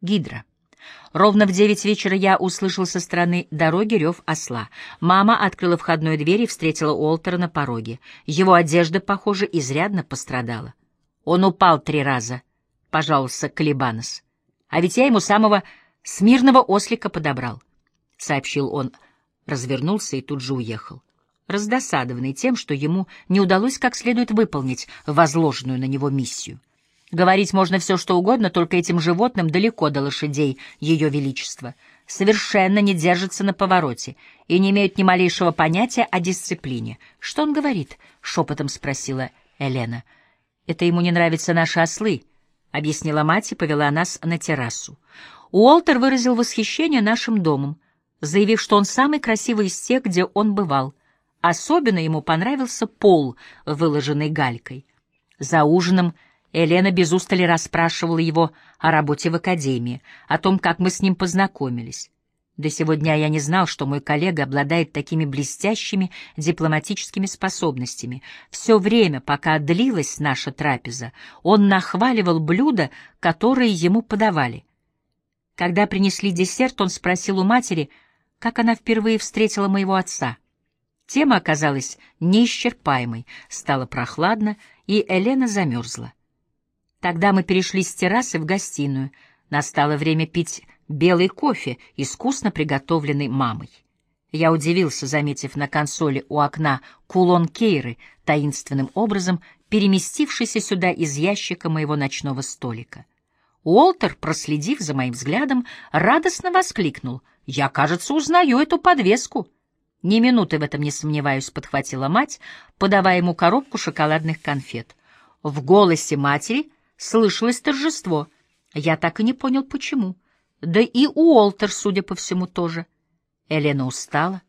Гидра. Ровно в девять вечера я услышал со стороны дороги рев осла. Мама открыла входную дверь и встретила Уолтера на пороге. Его одежда, похоже, изрядно пострадала. Он упал три раза, — пожаловался Калибанос. А ведь я ему самого смирного ослика подобрал, — сообщил он, развернулся и тут же уехал раздосадованный тем, что ему не удалось как следует выполнить возложенную на него миссию. Говорить можно все, что угодно, только этим животным далеко до лошадей Ее Величества. Совершенно не держатся на повороте и не имеют ни малейшего понятия о дисциплине. «Что он говорит?» — шепотом спросила Елена. «Это ему не нравятся наши ослы», — объяснила мать и повела нас на террасу. Уолтер выразил восхищение нашим домом, заявив, что он самый красивый из тех, где он бывал. Особенно ему понравился пол, выложенный галькой. За ужином Елена без устали расспрашивала его о работе в академии, о том, как мы с ним познакомились. До сего дня я не знал, что мой коллега обладает такими блестящими дипломатическими способностями. Все время, пока длилась наша трапеза, он нахваливал блюда, которые ему подавали. Когда принесли десерт, он спросил у матери, как она впервые встретила моего отца. Тема оказалась неисчерпаемой, стало прохладно, и Елена замерзла. Тогда мы перешли с террасы в гостиную. Настало время пить белый кофе, искусно приготовленный мамой. Я удивился, заметив на консоли у окна кулон Кейры, таинственным образом переместившийся сюда из ящика моего ночного столика. Уолтер, проследив за моим взглядом, радостно воскликнул. «Я, кажется, узнаю эту подвеску». «Ни минуты в этом не сомневаюсь», — подхватила мать, подавая ему коробку шоколадных конфет. В голосе матери слышалось торжество. Я так и не понял, почему. Да и Уолтер, судя по всему, тоже. Елена устала.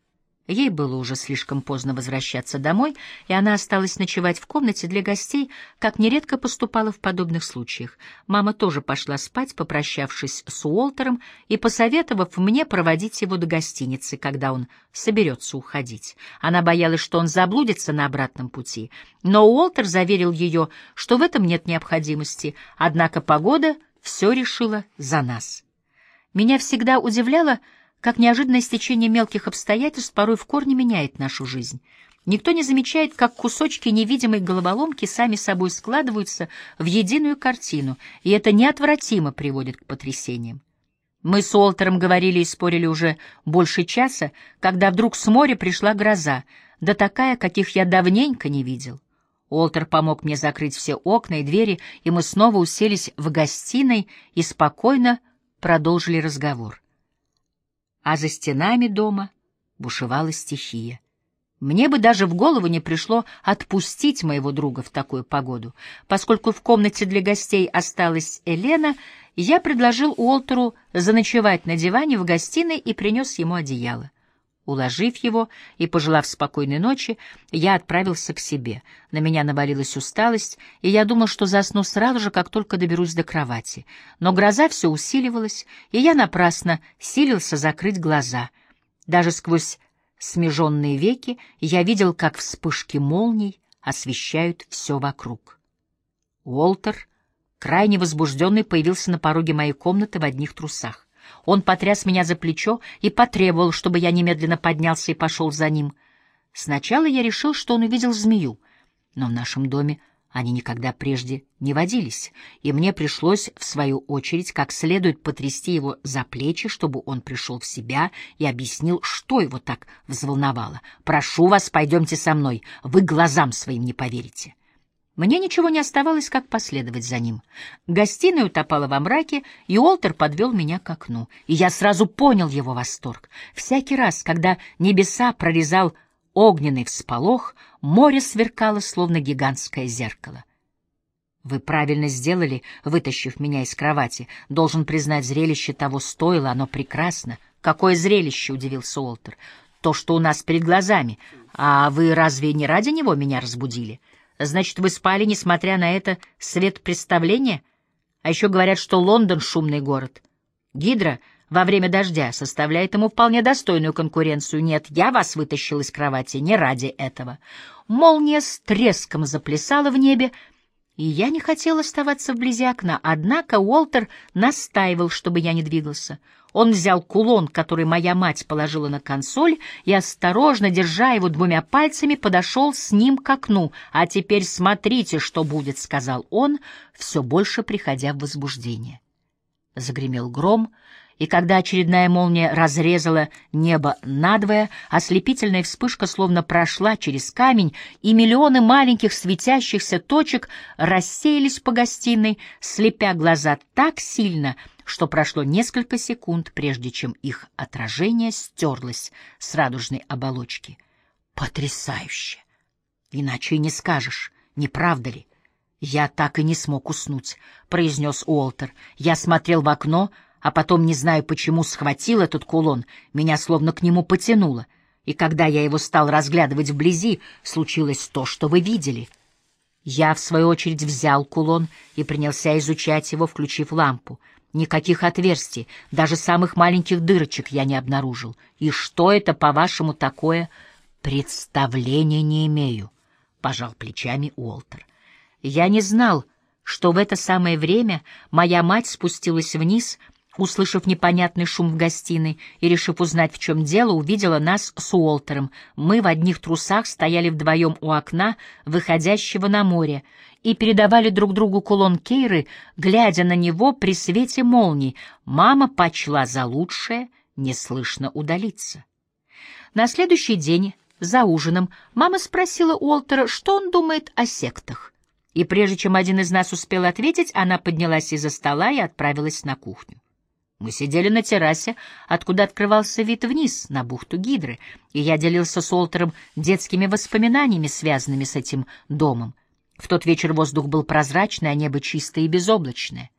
Ей было уже слишком поздно возвращаться домой, и она осталась ночевать в комнате для гостей, как нередко поступала в подобных случаях. Мама тоже пошла спать, попрощавшись с Уолтером и посоветовав мне проводить его до гостиницы, когда он соберется уходить. Она боялась, что он заблудится на обратном пути, но Уолтер заверил ее, что в этом нет необходимости, однако погода все решила за нас. Меня всегда удивляло, как неожиданное стечение мелких обстоятельств порой в корне меняет нашу жизнь. Никто не замечает, как кусочки невидимой головоломки сами собой складываются в единую картину, и это неотвратимо приводит к потрясениям. Мы с Уолтером говорили и спорили уже больше часа, когда вдруг с моря пришла гроза, да такая, каких я давненько не видел. Уолтер помог мне закрыть все окна и двери, и мы снова уселись в гостиной и спокойно продолжили разговор а за стенами дома бушевала стихия. Мне бы даже в голову не пришло отпустить моего друга в такую погоду. Поскольку в комнате для гостей осталась Елена, я предложил Уолтеру заночевать на диване в гостиной и принес ему одеяло. Уложив его и пожелав спокойной ночи, я отправился к себе. На меня навалилась усталость, и я думал, что засну сразу же, как только доберусь до кровати. Но гроза все усиливалась, и я напрасно силился закрыть глаза. Даже сквозь смеженные веки я видел, как вспышки молний освещают все вокруг. Уолтер, крайне возбужденный, появился на пороге моей комнаты в одних трусах. Он потряс меня за плечо и потребовал, чтобы я немедленно поднялся и пошел за ним. Сначала я решил, что он увидел змею, но в нашем доме они никогда прежде не водились, и мне пришлось, в свою очередь, как следует потрясти его за плечи, чтобы он пришел в себя и объяснил, что его так взволновало. «Прошу вас, пойдемте со мной, вы глазам своим не поверите». Мне ничего не оставалось, как последовать за ним. Гостиная утопала во мраке, и Уолтер подвел меня к окну, и я сразу понял его восторг. Всякий раз, когда небеса прорезал огненный всполох, море сверкало, словно гигантское зеркало. Вы правильно сделали, вытащив меня из кровати. Должен признать, зрелище того стоило, оно прекрасно. Какое зрелище, — удивился Уолтер. То, что у нас перед глазами. А вы разве не ради него меня разбудили? — Значит, вы спали, несмотря на это, свет представления? А еще говорят, что Лондон — шумный город. Гидра во время дождя составляет ему вполне достойную конкуренцию. Нет, я вас вытащил из кровати не ради этого. Молния с треском заплясала в небе, И я не хотел оставаться вблизи окна, однако Уолтер настаивал, чтобы я не двигался. Он взял кулон, который моя мать положила на консоль, и, осторожно, держа его двумя пальцами, подошел с ним к окну. «А теперь смотрите, что будет», — сказал он, все больше приходя в возбуждение. Загремел гром, и когда очередная молния разрезала небо надвое, ослепительная вспышка словно прошла через камень, и миллионы маленьких светящихся точек рассеялись по гостиной, слепя глаза так сильно, что прошло несколько секунд, прежде чем их отражение стерлось с радужной оболочки. Потрясающе! Иначе и не скажешь, не правда ли? «Я так и не смог уснуть», — произнес Уолтер. «Я смотрел в окно, а потом, не знаю почему, схватил этот кулон, меня словно к нему потянуло, и когда я его стал разглядывать вблизи, случилось то, что вы видели». Я, в свою очередь, взял кулон и принялся изучать его, включив лампу. Никаких отверстий, даже самых маленьких дырочек я не обнаружил. И что это, по-вашему, такое? Представления не имею, — пожал плечами Уолтер. Я не знал, что в это самое время моя мать спустилась вниз, услышав непонятный шум в гостиной и, решив узнать, в чем дело, увидела нас с Уолтером. Мы в одних трусах стояли вдвоем у окна, выходящего на море, и передавали друг другу кулон Кейры, глядя на него при свете молний. Мама почла за лучшее неслышно удалиться. На следующий день, за ужином, мама спросила Уолтера, что он думает о сектах. И прежде чем один из нас успел ответить, она поднялась из-за стола и отправилась на кухню. Мы сидели на террасе, откуда открывался вид вниз, на бухту Гидры, и я делился с Олтером детскими воспоминаниями, связанными с этим домом. В тот вечер воздух был прозрачный, а небо чистое и безоблачное.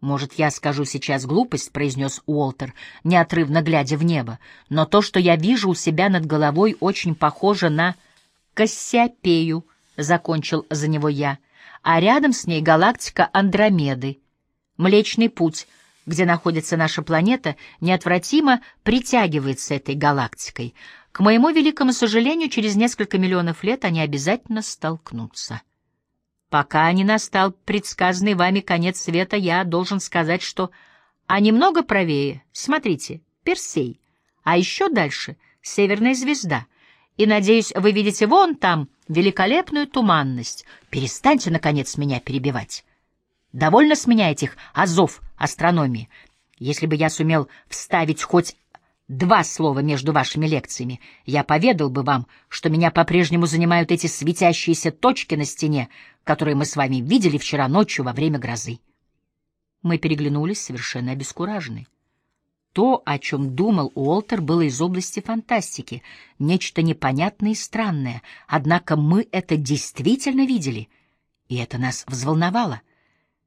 «Может, я скажу сейчас глупость», — произнес Уолтер, неотрывно глядя в небо, «но то, что я вижу у себя над головой, очень похоже на Кассиопею», — закончил за него я, «а рядом с ней галактика Андромеды. Млечный путь — где находится наша планета, неотвратимо притягивается этой галактикой. К моему великому сожалению, через несколько миллионов лет они обязательно столкнутся. Пока не настал предсказанный вами конец света, я должен сказать, что... А немного правее, смотрите, Персей, а еще дальше — Северная звезда. И, надеюсь, вы видите вон там великолепную туманность. Перестаньте, наконец, меня перебивать. Довольно с меня этих азов астрономии. Если бы я сумел вставить хоть два слова между вашими лекциями, я поведал бы вам, что меня по-прежнему занимают эти светящиеся точки на стене, которые мы с вами видели вчера ночью во время грозы. Мы переглянулись, совершенно обескураженные. То, о чем думал Уолтер, было из области фантастики, нечто непонятное и странное, однако мы это действительно видели, и это нас взволновало.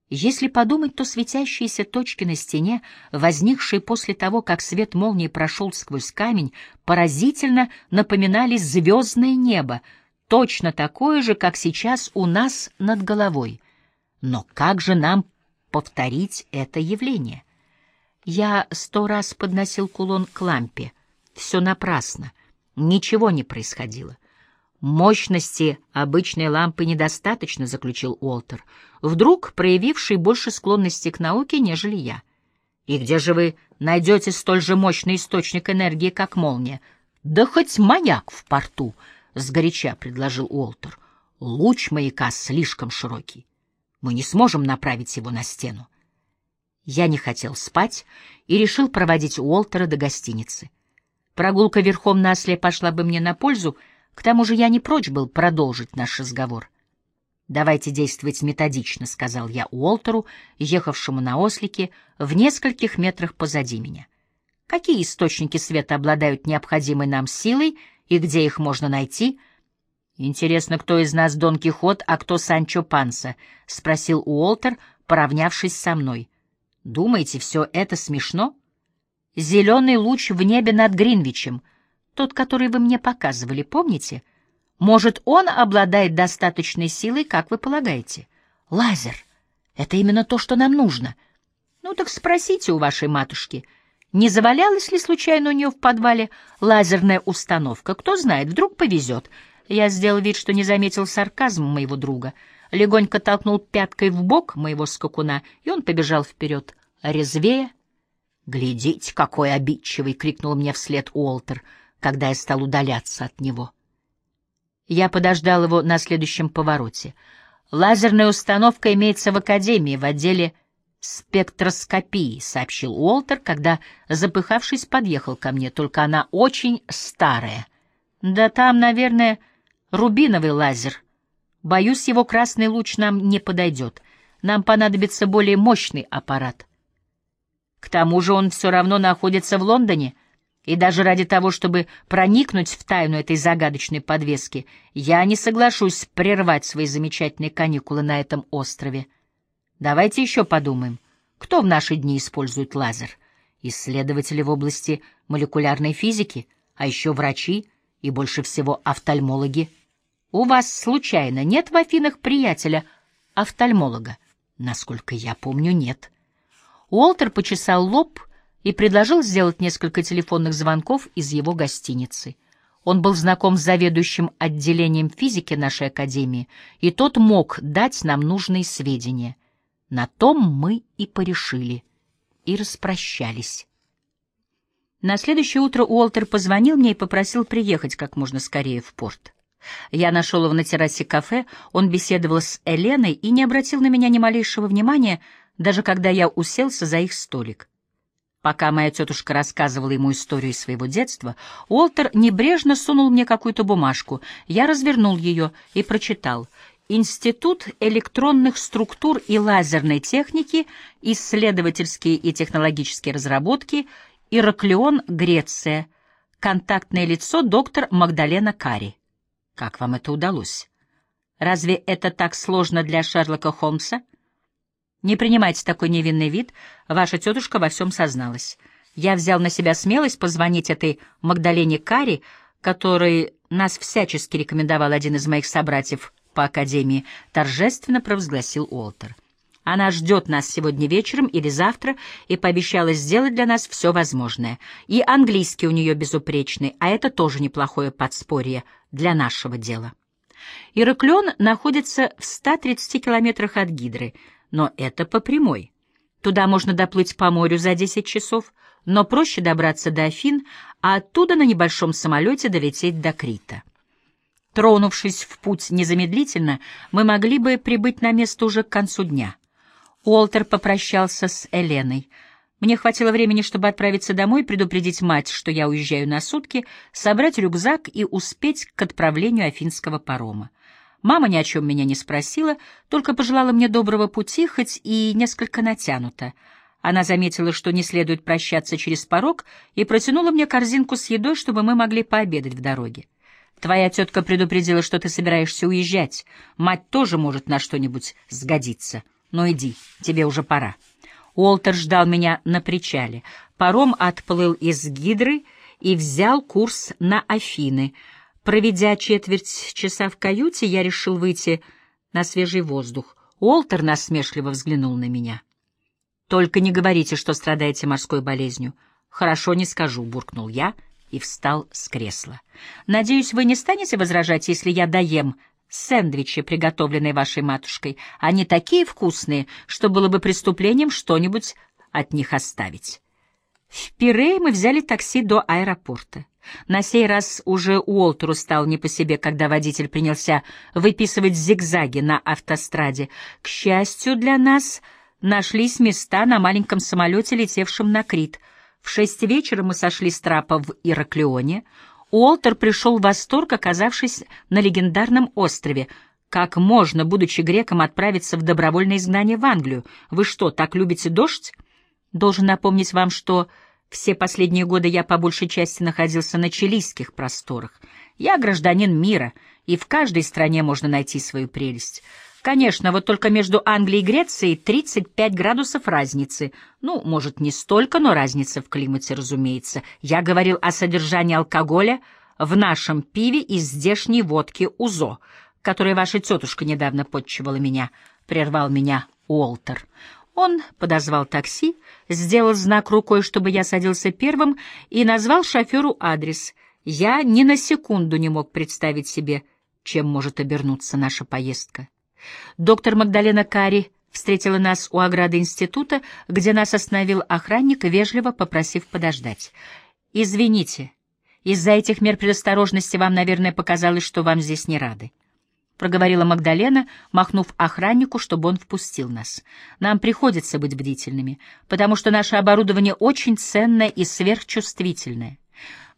Если подумать, то светящиеся точки на стене, возникшие после того, как свет молнии прошел сквозь камень, поразительно напоминали звездное небо, точно такое же, как сейчас у нас над головой. Но как же нам повторить это явление? Я сто раз подносил кулон к лампе. Все напрасно. Ничего не происходило. Мощности обычной лампы недостаточно, заключил Уолтер, вдруг проявивший больше склонности к науке, нежели я. И где же вы найдете столь же мощный источник энергии, как молния? Да хоть маяк в порту, сгоряча предложил Уолтер. Луч маяка слишком широкий. Мы не сможем направить его на стену. Я не хотел спать и решил проводить Уолтера до гостиницы. Прогулка верхом на осле пошла бы мне на пользу, — к тому же я не прочь был продолжить наш разговор. «Давайте действовать методично», — сказал я Уолтеру, ехавшему на ослике в нескольких метрах позади меня. «Какие источники света обладают необходимой нам силой и где их можно найти?» «Интересно, кто из нас Дон Кихот, а кто Санчо Панса?» — спросил Уолтер, поравнявшись со мной. «Думаете, все это смешно?» «Зеленый луч в небе над Гринвичем — тот, который вы мне показывали, помните? Может, он обладает достаточной силой, как вы полагаете? Лазер. Это именно то, что нам нужно. Ну так спросите у вашей матушки, не завалялась ли случайно у нее в подвале лазерная установка? Кто знает, вдруг повезет. Я сделал вид, что не заметил сарказма моего друга. легонько толкнул пяткой в бок моего скакуна, и он побежал вперед, резвее. «Глядите, какой обидчивый!» — крикнул мне вслед Уолтер, когда я стал удаляться от него. Я подождал его на следующем повороте. «Лазерная установка имеется в Академии, в отделе спектроскопии», — сообщил Уолтер, когда, запыхавшись, подъехал ко мне, только она очень старая. «Да там, наверное, рубиновый лазер. Боюсь, его красный луч нам не подойдет. Нам понадобится более мощный аппарат». К тому же он все равно находится в Лондоне — и даже ради того, чтобы проникнуть в тайну этой загадочной подвески, я не соглашусь прервать свои замечательные каникулы на этом острове. Давайте еще подумаем, кто в наши дни использует лазер? Исследователи в области молекулярной физики, а еще врачи и больше всего офтальмологи. У вас, случайно, нет в Афинах приятеля офтальмолога? Насколько я помню, нет. Уолтер почесал лоб и предложил сделать несколько телефонных звонков из его гостиницы. Он был знаком с заведующим отделением физики нашей академии, и тот мог дать нам нужные сведения. На том мы и порешили, и распрощались. На следующее утро Уолтер позвонил мне и попросил приехать как можно скорее в порт. Я нашел его на террасе кафе, он беседовал с Эленой и не обратил на меня ни малейшего внимания, даже когда я уселся за их столик. Пока моя тетушка рассказывала ему историю своего детства, Уолтер небрежно сунул мне какую-то бумажку. Я развернул ее и прочитал. Институт электронных структур и лазерной техники, исследовательские и технологические разработки, Ираклион, Греция. Контактное лицо доктор Магдалена Кари. Как вам это удалось? Разве это так сложно для Шерлока Холмса? Не принимайте такой невинный вид, ваша тетушка во всем созналась. Я взял на себя смелость позвонить этой Магдалене Кари, которой нас всячески рекомендовал один из моих собратьев по академии, торжественно провозгласил Уолтер. Она ждет нас сегодня вечером или завтра и пообещала сделать для нас все возможное. И английский у нее безупречный, а это тоже неплохое подспорье для нашего дела. Ираклион находится в 130 километрах от Гидры — но это по прямой. Туда можно доплыть по морю за 10 часов, но проще добраться до Афин, а оттуда на небольшом самолете долететь до Крита. Тронувшись в путь незамедлительно, мы могли бы прибыть на место уже к концу дня. Уолтер попрощался с Эленой. Мне хватило времени, чтобы отправиться домой, предупредить мать, что я уезжаю на сутки, собрать рюкзак и успеть к отправлению афинского парома. Мама ни о чем меня не спросила, только пожелала мне доброго пути, хоть и несколько натянуто. Она заметила, что не следует прощаться через порог, и протянула мне корзинку с едой, чтобы мы могли пообедать в дороге. Твоя тетка предупредила, что ты собираешься уезжать. Мать тоже может на что-нибудь сгодиться. Но иди, тебе уже пора. Уолтер ждал меня на причале. Паром отплыл из Гидры и взял курс на Афины — Проведя четверть часа в каюте, я решил выйти на свежий воздух. Уолтер насмешливо взглянул на меня. «Только не говорите, что страдаете морской болезнью». «Хорошо, не скажу», — буркнул я и встал с кресла. «Надеюсь, вы не станете возражать, если я доем сэндвичи, приготовленные вашей матушкой. Они такие вкусные, что было бы преступлением что-нибудь от них оставить». В Пирее мы взяли такси до аэропорта. На сей раз уже Уолтеру стал не по себе, когда водитель принялся выписывать зигзаги на автостраде. К счастью для нас, нашлись места на маленьком самолете, летевшем на Крит. В шесть вечера мы сошли с трапа в Ираклионе. Уолтер пришел в восторг, оказавшись на легендарном острове. Как можно, будучи греком, отправиться в добровольное изгнание в Англию? Вы что, так любите дождь? Должен напомнить вам, что все последние годы я по большей части находился на чилийских просторах. Я гражданин мира, и в каждой стране можно найти свою прелесть. Конечно, вот только между Англией и Грецией 35 градусов разницы. Ну, может, не столько, но разница в климате, разумеется. Я говорил о содержании алкоголя в нашем пиве из здешней водки УЗО, которой ваша тетушка недавно подчивала меня, — прервал меня Уолтер. Он подозвал такси, сделал знак рукой, чтобы я садился первым, и назвал шоферу адрес. Я ни на секунду не мог представить себе, чем может обернуться наша поездка. Доктор Магдалена Кари встретила нас у ограды института, где нас остановил охранник, вежливо попросив подождать. «Извините, из-за этих мер предосторожности вам, наверное, показалось, что вам здесь не рады». — проговорила Магдалена, махнув охраннику, чтобы он впустил нас. «Нам приходится быть бдительными, потому что наше оборудование очень ценное и сверхчувствительное».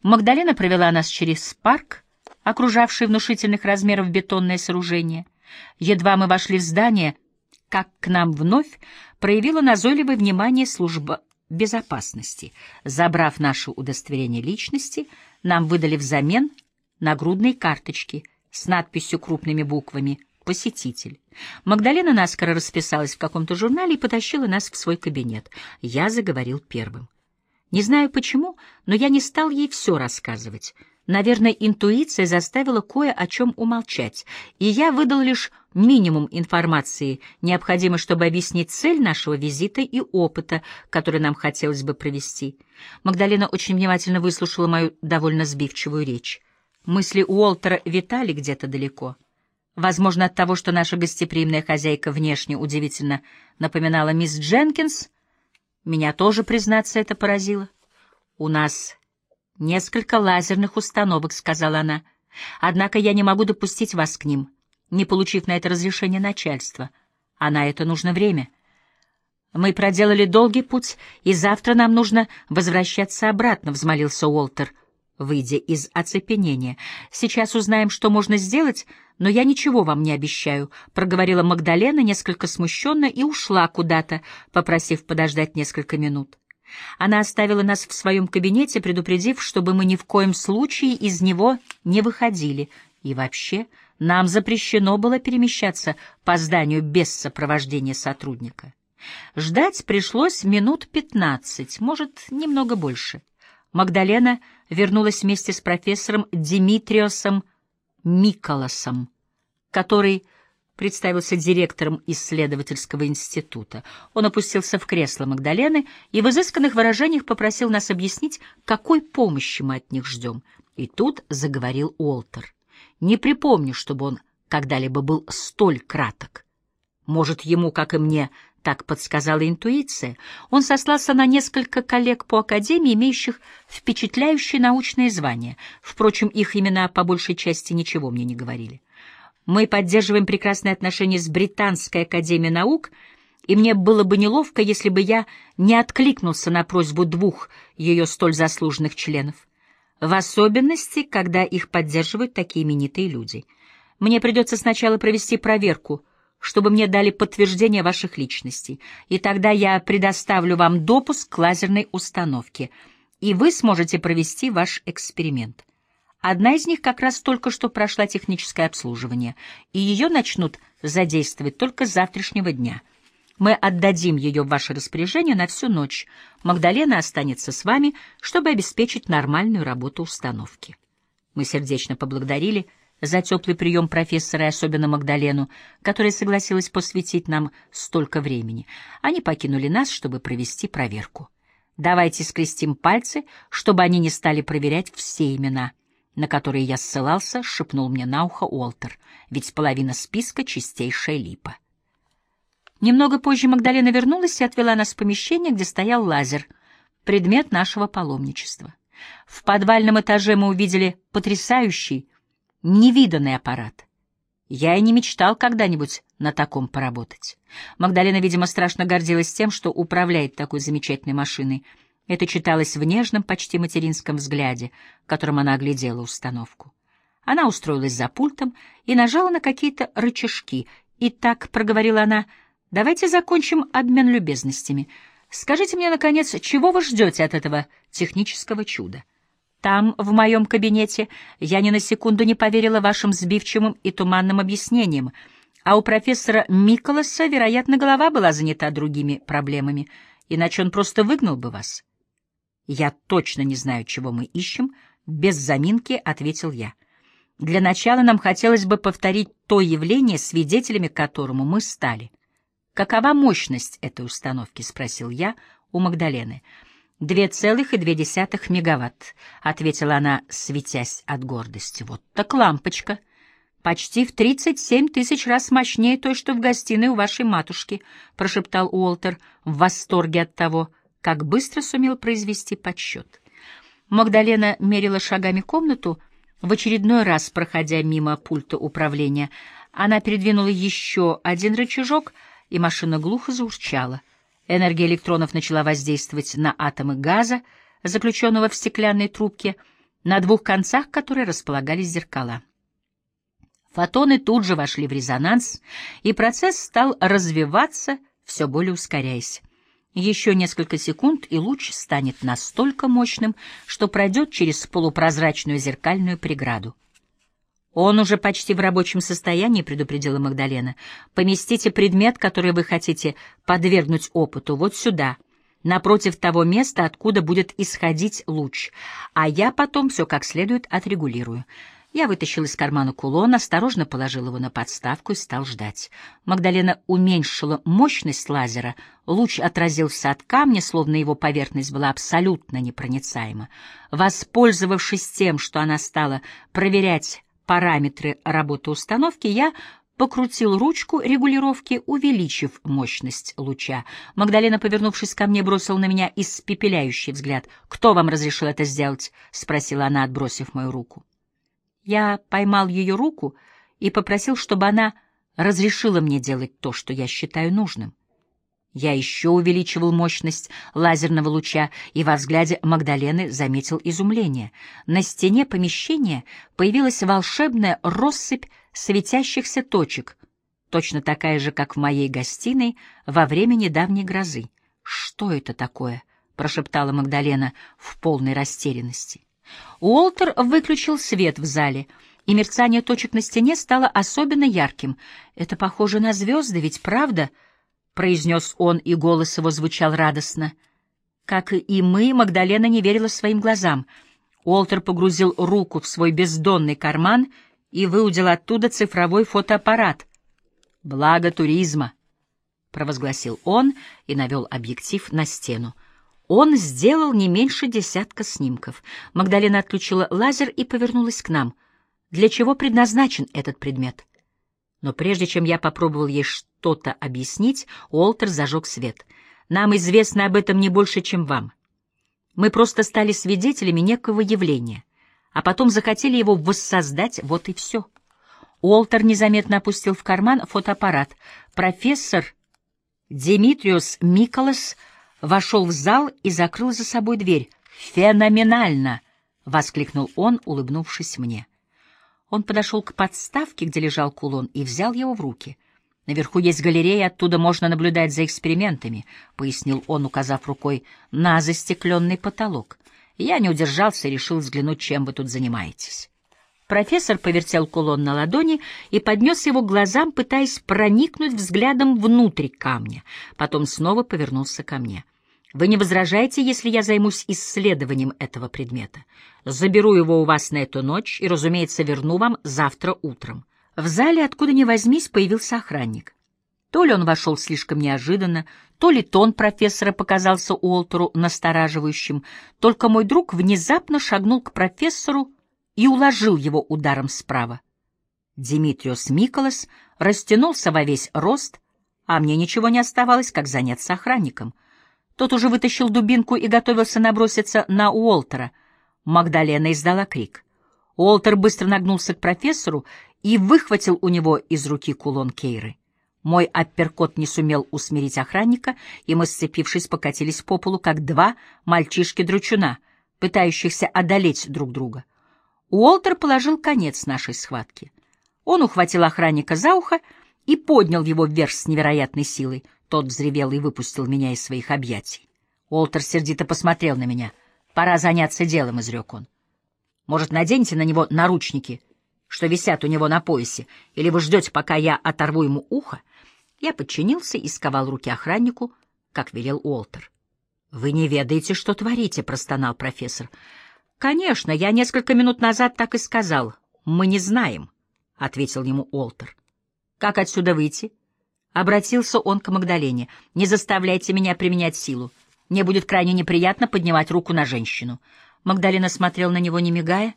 Магдалена провела нас через парк, окружавший внушительных размеров бетонное сооружение. Едва мы вошли в здание, как к нам вновь проявила назойливое внимание служба безопасности. Забрав наше удостоверение личности, нам выдали взамен нагрудные карточки — с надписью крупными буквами «Посетитель». Магдалена наскоро расписалась в каком-то журнале и потащила нас в свой кабинет. Я заговорил первым. Не знаю почему, но я не стал ей все рассказывать. Наверное, интуиция заставила кое о чем умолчать, и я выдал лишь минимум информации, необходимой, чтобы объяснить цель нашего визита и опыта, который нам хотелось бы провести. Магдалена очень внимательно выслушала мою довольно сбивчивую речь. Мысли Уолтера витали где-то далеко. Возможно, от того, что наша гостеприимная хозяйка внешне удивительно напоминала мисс Дженкинс, меня тоже, признаться, это поразило. «У нас несколько лазерных установок», — сказала она. «Однако я не могу допустить вас к ним, не получив на это разрешение начальства. А на это нужно время». «Мы проделали долгий путь, и завтра нам нужно возвращаться обратно», — взмолился Уолтер выйдя из оцепенения. «Сейчас узнаем, что можно сделать, но я ничего вам не обещаю», — проговорила Магдалена несколько смущенно и ушла куда-то, попросив подождать несколько минут. Она оставила нас в своем кабинете, предупредив, чтобы мы ни в коем случае из него не выходили. И вообще, нам запрещено было перемещаться по зданию без сопровождения сотрудника. Ждать пришлось минут пятнадцать, может, немного больше. Магдалена вернулась вместе с профессором Димитриосом Миколасом, который представился директором исследовательского института. Он опустился в кресло Магдалены и в изысканных выражениях попросил нас объяснить, какой помощи мы от них ждем. И тут заговорил Уолтер. Не припомню, чтобы он когда-либо был столь краток. Может, ему, как и мне, так подсказала интуиция. Он сослался на несколько коллег по академии, имеющих впечатляющие научные звания. Впрочем, их имена по большей части ничего мне не говорили. Мы поддерживаем прекрасные отношения с Британской академией наук, и мне было бы неловко, если бы я не откликнулся на просьбу двух ее столь заслуженных членов. В особенности, когда их поддерживают такие именитые люди. Мне придется сначала провести проверку — чтобы мне дали подтверждение ваших личностей, и тогда я предоставлю вам допуск к лазерной установке, и вы сможете провести ваш эксперимент. Одна из них как раз только что прошла техническое обслуживание, и ее начнут задействовать только с завтрашнего дня. Мы отдадим ее в ваше распоряжение на всю ночь. Магдалена останется с вами, чтобы обеспечить нормальную работу установки. Мы сердечно поблагодарили за теплый прием профессора и особенно Магдалену, которая согласилась посвятить нам столько времени. Они покинули нас, чтобы провести проверку. Давайте скрестим пальцы, чтобы они не стали проверять все имена, на которые я ссылался, шепнул мне на ухо Уолтер, ведь половина списка — чистейшая липа. Немного позже Магдалена вернулась и отвела нас в помещение, где стоял лазер, предмет нашего паломничества. В подвальном этаже мы увидели потрясающий, невиданный аппарат. Я и не мечтал когда-нибудь на таком поработать. Магдалена, видимо, страшно гордилась тем, что управляет такой замечательной машиной. Это читалось в нежном, почти материнском взгляде, которым она оглядела установку. Она устроилась за пультом и нажала на какие-то рычажки. И так проговорила она, «Давайте закончим обмен любезностями. Скажите мне, наконец, чего вы ждете от этого технического чуда?» Там, в моем кабинете, я ни на секунду не поверила вашим сбивчивым и туманным объяснениям, а у профессора Миколаса, вероятно, голова была занята другими проблемами, иначе он просто выгнал бы вас. Я точно не знаю, чего мы ищем, без заминки ответил я. Для начала нам хотелось бы повторить то явление, свидетелями которому мы стали. Какова мощность этой установки, спросил я у Магдалены. «Две целых и две мегаватт», — ответила она, светясь от гордости. «Вот так лампочка». «Почти в тридцать семь тысяч раз мощнее той, что в гостиной у вашей матушки», — прошептал Уолтер в восторге от того, как быстро сумел произвести подсчет. Магдалена мерила шагами комнату, в очередной раз проходя мимо пульта управления. Она передвинула еще один рычажок, и машина глухо заурчала. Энергия электронов начала воздействовать на атомы газа, заключенного в стеклянной трубке, на двух концах которой располагались зеркала. Фотоны тут же вошли в резонанс, и процесс стал развиваться, все более ускоряясь. Еще несколько секунд, и луч станет настолько мощным, что пройдет через полупрозрачную зеркальную преграду. «Он уже почти в рабочем состоянии», — предупредила Магдалена. «Поместите предмет, который вы хотите подвергнуть опыту, вот сюда, напротив того места, откуда будет исходить луч, а я потом все как следует отрегулирую». Я вытащил из кармана кулон, осторожно положил его на подставку и стал ждать. Магдалена уменьшила мощность лазера, луч отразился от камня, словно его поверхность была абсолютно непроницаема. Воспользовавшись тем, что она стала проверять параметры работы установки, я покрутил ручку регулировки, увеличив мощность луча. Магдалена, повернувшись ко мне, бросила на меня испепеляющий взгляд. «Кто вам разрешил это сделать?» — спросила она, отбросив мою руку. Я поймал ее руку и попросил, чтобы она разрешила мне делать то, что я считаю нужным. Я еще увеличивал мощность лазерного луча, и во взгляде Магдалены заметил изумление. На стене помещения появилась волшебная россыпь светящихся точек, точно такая же, как в моей гостиной во время недавней грозы. «Что это такое?» — прошептала Магдалена в полной растерянности. Уолтер выключил свет в зале, и мерцание точек на стене стало особенно ярким. «Это похоже на звезды, ведь правда?» — произнес он, и голос его звучал радостно. Как и мы, Магдалена не верила своим глазам. Уолтер погрузил руку в свой бездонный карман и выудил оттуда цифровой фотоаппарат. «Благо туризма!» — провозгласил он и навел объектив на стену. Он сделал не меньше десятка снимков. Магдалена отключила лазер и повернулась к нам. Для чего предназначен этот предмет? Но прежде чем я попробовал ей что-то объяснить, Уолтер зажег свет. Нам известно об этом не больше, чем вам. Мы просто стали свидетелями некого явления, а потом захотели его воссоздать, вот и все. Уолтер незаметно опустил в карман фотоаппарат. Профессор Димитриус Миколас — вошел в зал и закрыл за собой дверь. «Феноменально!» — воскликнул он, улыбнувшись мне. Он подошел к подставке, где лежал кулон, и взял его в руки. «Наверху есть галерея, оттуда можно наблюдать за экспериментами», — пояснил он, указав рукой на застекленный потолок. Я не удержался и решил взглянуть, чем вы тут занимаетесь. Профессор повертел кулон на ладони и поднес его к глазам, пытаясь проникнуть взглядом внутрь камня. Потом снова повернулся ко мне. «Вы не возражаете, если я займусь исследованием этого предмета? Заберу его у вас на эту ночь и, разумеется, верну вам завтра утром». В зале, откуда ни возьмись, появился охранник. То ли он вошел слишком неожиданно, то ли тон профессора показался Уолтеру настораживающим, только мой друг внезапно шагнул к профессору, и уложил его ударом справа. Димитриос Миколас растянулся во весь рост, а мне ничего не оставалось, как заняться охранником. Тот уже вытащил дубинку и готовился наброситься на Уолтера. Магдалена издала крик. Уолтер быстро нагнулся к профессору и выхватил у него из руки кулон Кейры. Мой апперкот не сумел усмирить охранника, и мы, сцепившись, покатились по полу, как два мальчишки-дручуна, пытающихся одолеть друг друга. Уолтер положил конец нашей схватке. Он ухватил охранника за ухо и поднял его вверх с невероятной силой. Тот взревел и выпустил меня из своих объятий. Уолтер сердито посмотрел на меня. «Пора заняться делом», — изрек он. «Может, наденете на него наручники, что висят у него на поясе, или вы ждете, пока я оторву ему ухо?» Я подчинился и сковал руки охраннику, как велел Уолтер. «Вы не ведаете, что творите», — простонал профессор. «Конечно, я несколько минут назад так и сказал. Мы не знаем», — ответил ему Олтер. «Как отсюда выйти?» Обратился он к Магдалене. «Не заставляйте меня применять силу. Мне будет крайне неприятно поднимать руку на женщину». Магдалена смотрел на него, не мигая,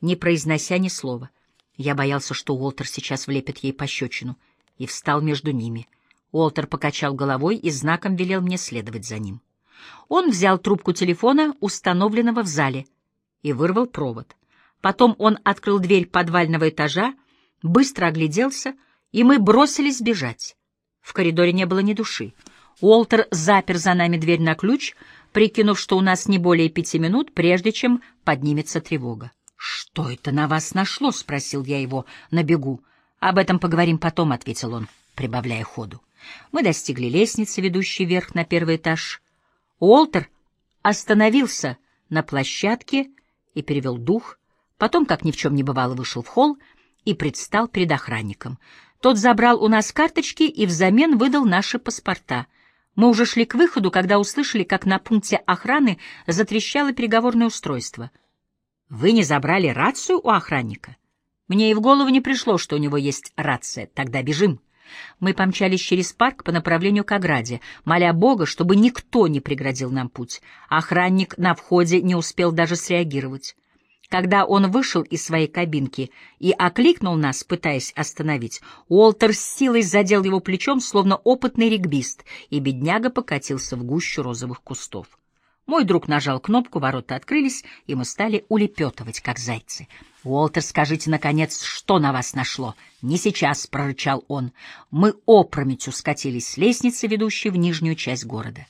не произнося ни слова. Я боялся, что Уолтер сейчас влепит ей пощечину, и встал между ними. Уолтер покачал головой и знаком велел мне следовать за ним. Он взял трубку телефона, установленного в зале, и вырвал провод. Потом он открыл дверь подвального этажа, быстро огляделся, и мы бросились бежать. В коридоре не было ни души. Уолтер запер за нами дверь на ключ, прикинув, что у нас не более пяти минут, прежде чем поднимется тревога. «Что это на вас нашло?» — спросил я его на бегу. «Об этом поговорим потом», — ответил он, прибавляя ходу. Мы достигли лестницы, ведущей вверх на первый этаж. Уолтер остановился на площадке и перевел дух, потом, как ни в чем не бывало, вышел в холл и предстал перед охранником. Тот забрал у нас карточки и взамен выдал наши паспорта. Мы уже шли к выходу, когда услышали, как на пункте охраны затрещало переговорное устройство. «Вы не забрали рацию у охранника?» Мне и в голову не пришло, что у него есть рация. Тогда бежим. Мы помчались через парк по направлению к ограде, моля Бога, чтобы никто не преградил нам путь. Охранник на входе не успел даже среагировать. Когда он вышел из своей кабинки и окликнул нас, пытаясь остановить, Уолтер с силой задел его плечом, словно опытный регбист, и бедняга покатился в гущу розовых кустов. Мой друг нажал кнопку, ворота открылись, и мы стали улепетывать, как зайцы. «Уолтер, скажите, наконец, что на вас нашло?» «Не сейчас», — прорычал он. Мы опрометью скатились с лестницы, ведущей в нижнюю часть города.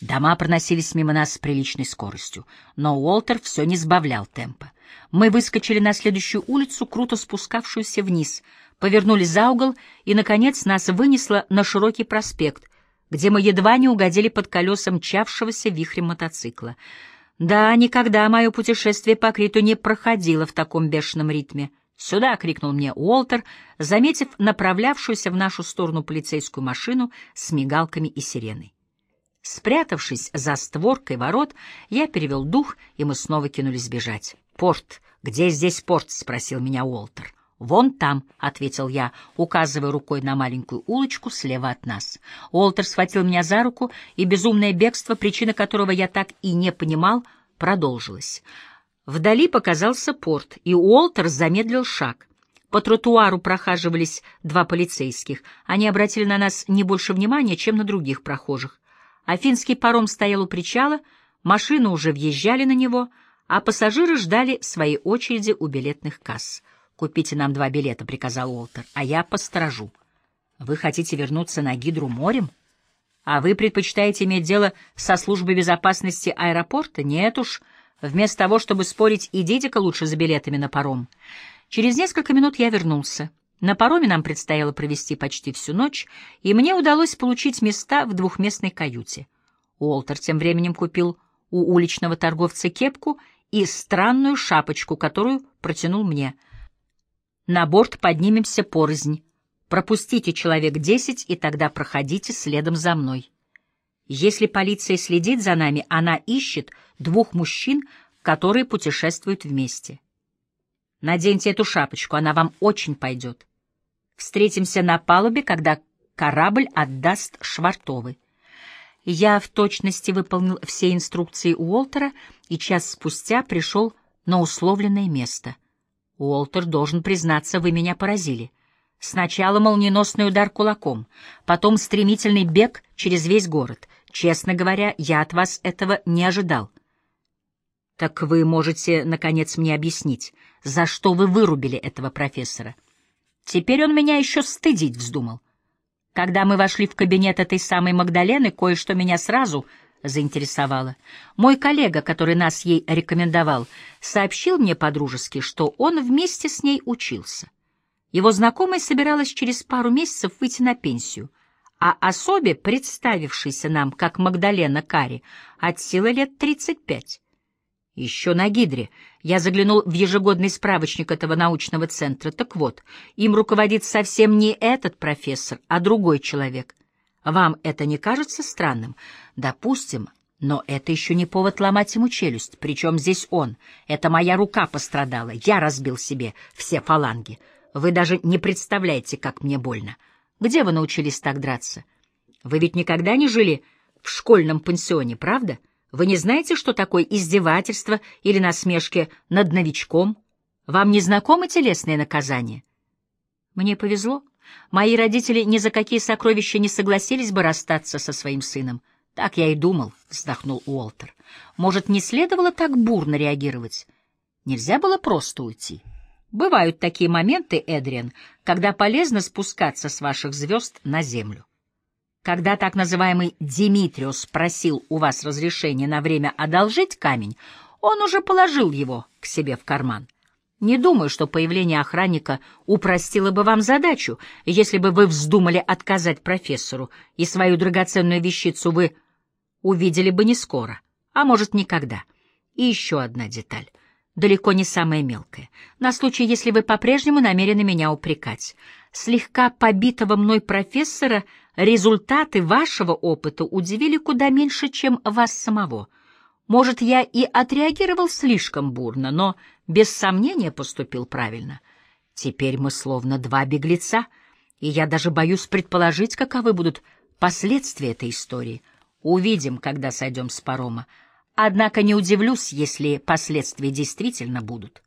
Дома проносились мимо нас с приличной скоростью, но Уолтер все не сбавлял темпа. Мы выскочили на следующую улицу, круто спускавшуюся вниз, повернули за угол, и, наконец, нас вынесло на широкий проспект, где мы едва не угодили под колеса мчавшегося вихрем мотоцикла. Да, никогда мое путешествие по Криту не проходило в таком бешеном ритме. «Сюда!» — крикнул мне Уолтер, заметив направлявшуюся в нашу сторону полицейскую машину с мигалками и сиреной. Спрятавшись за створкой ворот, я перевел дух, и мы снова кинулись бежать. «Порт! Где здесь порт?» — спросил меня Уолтер. «Вон там», — ответил я, указывая рукой на маленькую улочку слева от нас. Уолтер схватил меня за руку, и безумное бегство, причина которого я так и не понимал, продолжилось. Вдали показался порт, и Уолтер замедлил шаг. По тротуару прохаживались два полицейских. Они обратили на нас не больше внимания, чем на других прохожих. Афинский паром стоял у причала, машины уже въезжали на него, а пассажиры ждали своей очереди у билетных касс. «Купите нам два билета», — приказал Уолтер, — «а я посторожу». «Вы хотите вернуться на Гидру морем? А вы предпочитаете иметь дело со службой безопасности аэропорта? Нет уж. Вместо того, чтобы спорить, идите-ка лучше за билетами на паром». Через несколько минут я вернулся. На пароме нам предстояло провести почти всю ночь, и мне удалось получить места в двухместной каюте. Уолтер тем временем купил у уличного торговца кепку и странную шапочку, которую протянул мне — на борт поднимемся порознь. Пропустите человек десять, и тогда проходите следом за мной. Если полиция следит за нами, она ищет двух мужчин, которые путешествуют вместе. Наденьте эту шапочку, она вам очень пойдет. Встретимся на палубе, когда корабль отдаст швартовы. Я в точности выполнил все инструкции Уолтера и час спустя пришел на условленное место — Уолтер, должен признаться, вы меня поразили. Сначала молниеносный удар кулаком, потом стремительный бег через весь город. Честно говоря, я от вас этого не ожидал. Так вы можете, наконец, мне объяснить, за что вы вырубили этого профессора? Теперь он меня еще стыдить вздумал. Когда мы вошли в кабинет этой самой Магдалены, кое-что меня сразу заинтересовало. Мой коллега, который нас ей рекомендовал, сообщил мне по-дружески, что он вместе с ней учился. Его знакомая собиралась через пару месяцев выйти на пенсию, а особе, представившейся нам как Магдалена Кари, от силы лет 35. Еще на Гидре я заглянул в ежегодный справочник этого научного центра. Так вот, им руководит совсем не этот профессор, а другой человек. Вам это не кажется странным? Допустим, но это еще не повод ломать ему челюсть. Причем здесь он? Это моя рука пострадала. Я разбил себе все фаланги. Вы даже не представляете, как мне больно. Где вы научились так драться? Вы ведь никогда не жили в школьном пансионе, правда? Вы не знаете, что такое издевательство или насмешки над новичком? Вам не знакомы телесные наказания? Мне повезло. Мои родители ни за какие сокровища не согласились бы расстаться со своим сыном. Так я и думал, — вздохнул Уолтер. Может, не следовало так бурно реагировать? Нельзя было просто уйти. Бывают такие моменты, Эдриан, когда полезно спускаться с ваших звезд на землю. Когда так называемый Димитриос просил у вас разрешения на время одолжить камень, он уже положил его к себе в карман. Не думаю, что появление охранника упростило бы вам задачу, если бы вы вздумали отказать профессору, и свою драгоценную вещицу вы увидели бы не скоро, а может, никогда. И еще одна деталь, далеко не самая мелкая, на случай, если вы по-прежнему намерены меня упрекать. Слегка побитого мной профессора результаты вашего опыта удивили куда меньше, чем вас самого — может, я и отреагировал слишком бурно, но без сомнения поступил правильно. Теперь мы словно два беглеца, и я даже боюсь предположить, каковы будут последствия этой истории. Увидим, когда сойдем с парома. Однако не удивлюсь, если последствия действительно будут.